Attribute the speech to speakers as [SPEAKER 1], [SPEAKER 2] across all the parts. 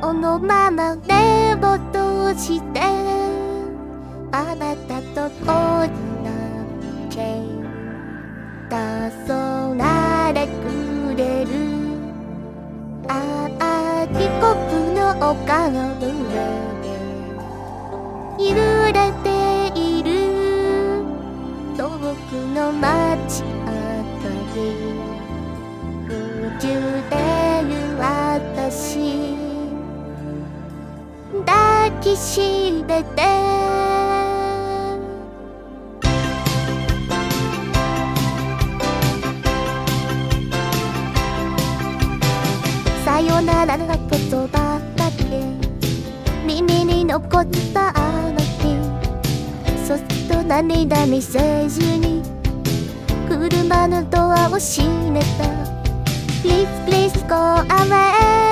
[SPEAKER 1] そのまま目を閉じてあなたとこになって黄昏でくれるああ帰国の丘の上でいるきしめて。さよならの言葉だけ耳に残ったあの日。そっと涙見せずに。車のドアを閉めた。Please please go away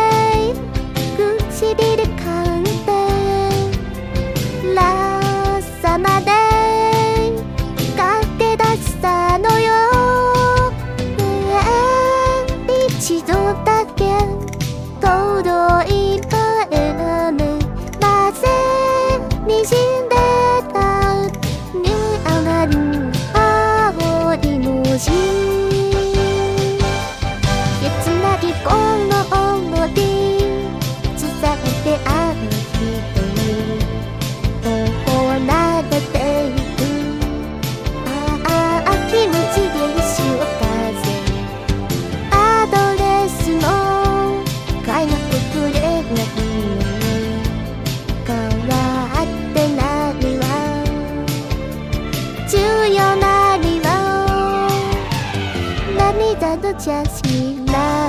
[SPEAKER 1] 涙のジャスミンラ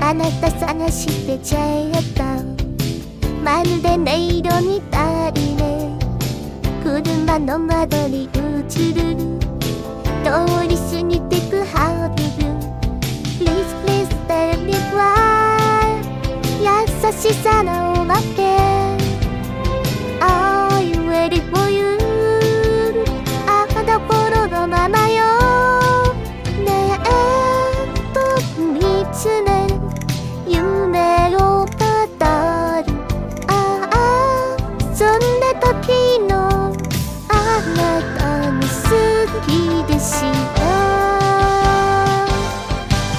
[SPEAKER 1] あなた探してちゃったまるで音色みたいね車の窓に映る。通り過ぎてくハ時のあなたに好きでした。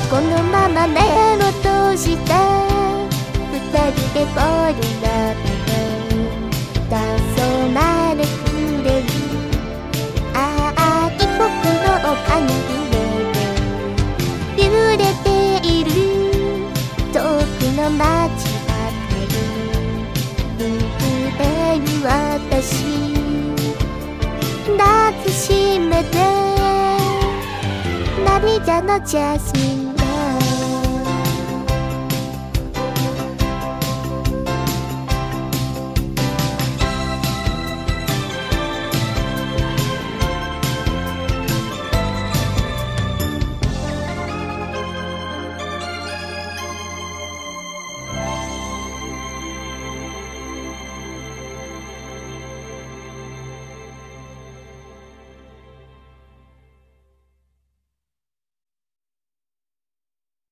[SPEAKER 1] このまま目を閉じて二人でボールなって私抱きしめて涙のジャスミン。